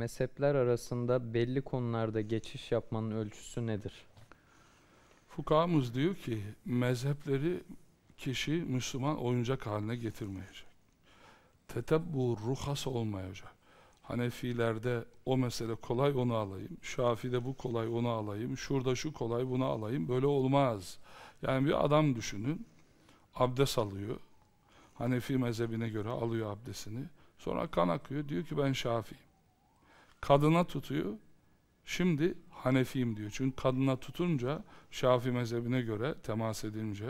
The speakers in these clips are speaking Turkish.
mezhepler arasında belli konularda geçiş yapmanın ölçüsü nedir? Fukahamız diyor ki mezhepleri kişi Müslüman oyuncak haline getirmeyecek. Tetebbu ruhas olmayacak. Hanefilerde o mesele kolay onu alayım. Şafi'de bu kolay onu alayım. Şurada şu kolay bunu alayım. Böyle olmaz. Yani bir adam düşünün. Abdest alıyor. Hanefi mezhebine göre alıyor abdestini. Sonra kan akıyor. Diyor ki ben Şafi'yim. Kadına tutuyor. Şimdi Hanefiyim diyor. Çünkü kadına tutunca Şafi mezhebine göre temas edince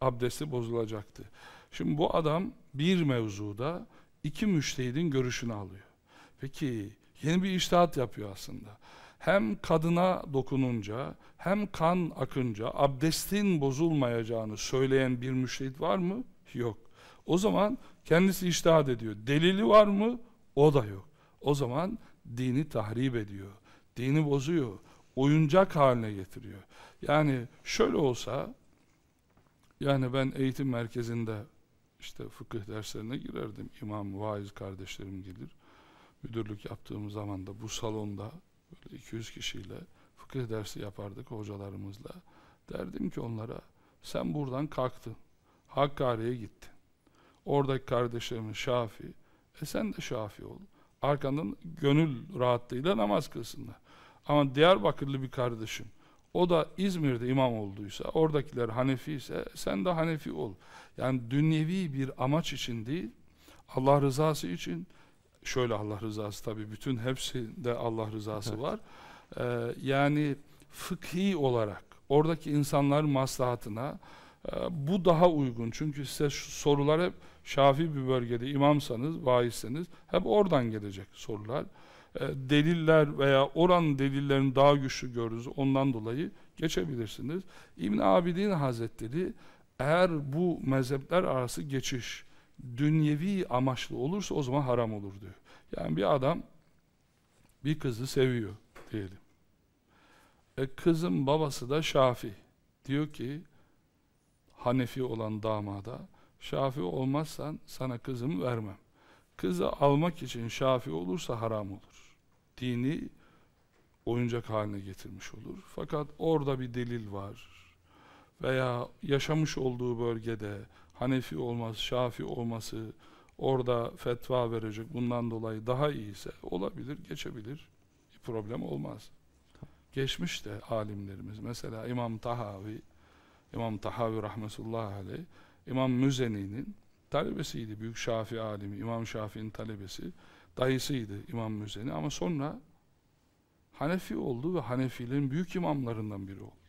abdesti bozulacaktı. Şimdi bu adam bir mevzuda iki müştehidin görüşünü alıyor. Peki yeni bir iştihat yapıyor aslında. Hem kadına dokununca hem kan akınca abdestin bozulmayacağını söyleyen bir müştehit var mı? Yok. O zaman kendisi iştihat ediyor. Delili var mı? O da yok. O zaman dini tahrip ediyor. Dini bozuyor. Oyuncak haline getiriyor. Yani şöyle olsa yani ben eğitim merkezinde işte fıkıh derslerine girerdim. İmam, vaiz kardeşlerim gelir. Müdürlük yaptığım zaman da bu salonda böyle 200 kişiyle fıkıh dersi yapardık hocalarımızla. Derdim ki onlara sen buradan kalktın. Hakkari'ye gittin. Oradaki kardeşlerimiz Şafi. E sen de Şafi ol. Arkandan gönül rahatlığıyla namaz kılsınlar. Ama Diyarbakırlı bir kardeşim o da İzmir'de imam olduysa, oradakiler Hanefi ise sen de Hanefi ol. Yani dünyevi bir amaç için değil, Allah rızası için, şöyle Allah rızası tabii bütün hepsinde Allah rızası Evet. var. Ee, yani fıkhi olarak oradaki insanların maslahatına bu daha uygun. Çünkü size sorular hep Şafi bir bölgede imamsanız, vaizseniz hep oradan gelecek sorular. E, deliller veya oranın delillerini daha güçlü görürüz. Ondan dolayı geçebilirsiniz. İbn Abidin Hazretleri eğer bu mezhepler arası geçiş dünyevi amaçlı olursa o zaman haram olur diyor. Yani bir adam bir kızı seviyor diyelim. E kızın babası da Şafi. Diyor ki Hanefi olan damada Şafi olmazsan sana kızımı vermem. Kızı almak için Şafi olursa haram olur. Dini oyuncak haline getirmiş olur. Fakat orada bir delil var. Veya yaşamış olduğu bölgede Hanefi olması, Şafi olması orada fetva verecek bundan dolayı daha iyiyse olabilir, geçebilir. Bir problem olmaz. Geçmiş de alimlerimiz. Mesela İmam Tahavi İmam Tahavi rahmetullahi aleyh İmam Müzeni'nin talebesiydi. Büyük Şafii alimi, İmam Şafii'nin talebesi. Dayısıydı İmam Müzeni ama sonra Hanefi oldu ve Hanefilerin büyük imamlarından biri oldu.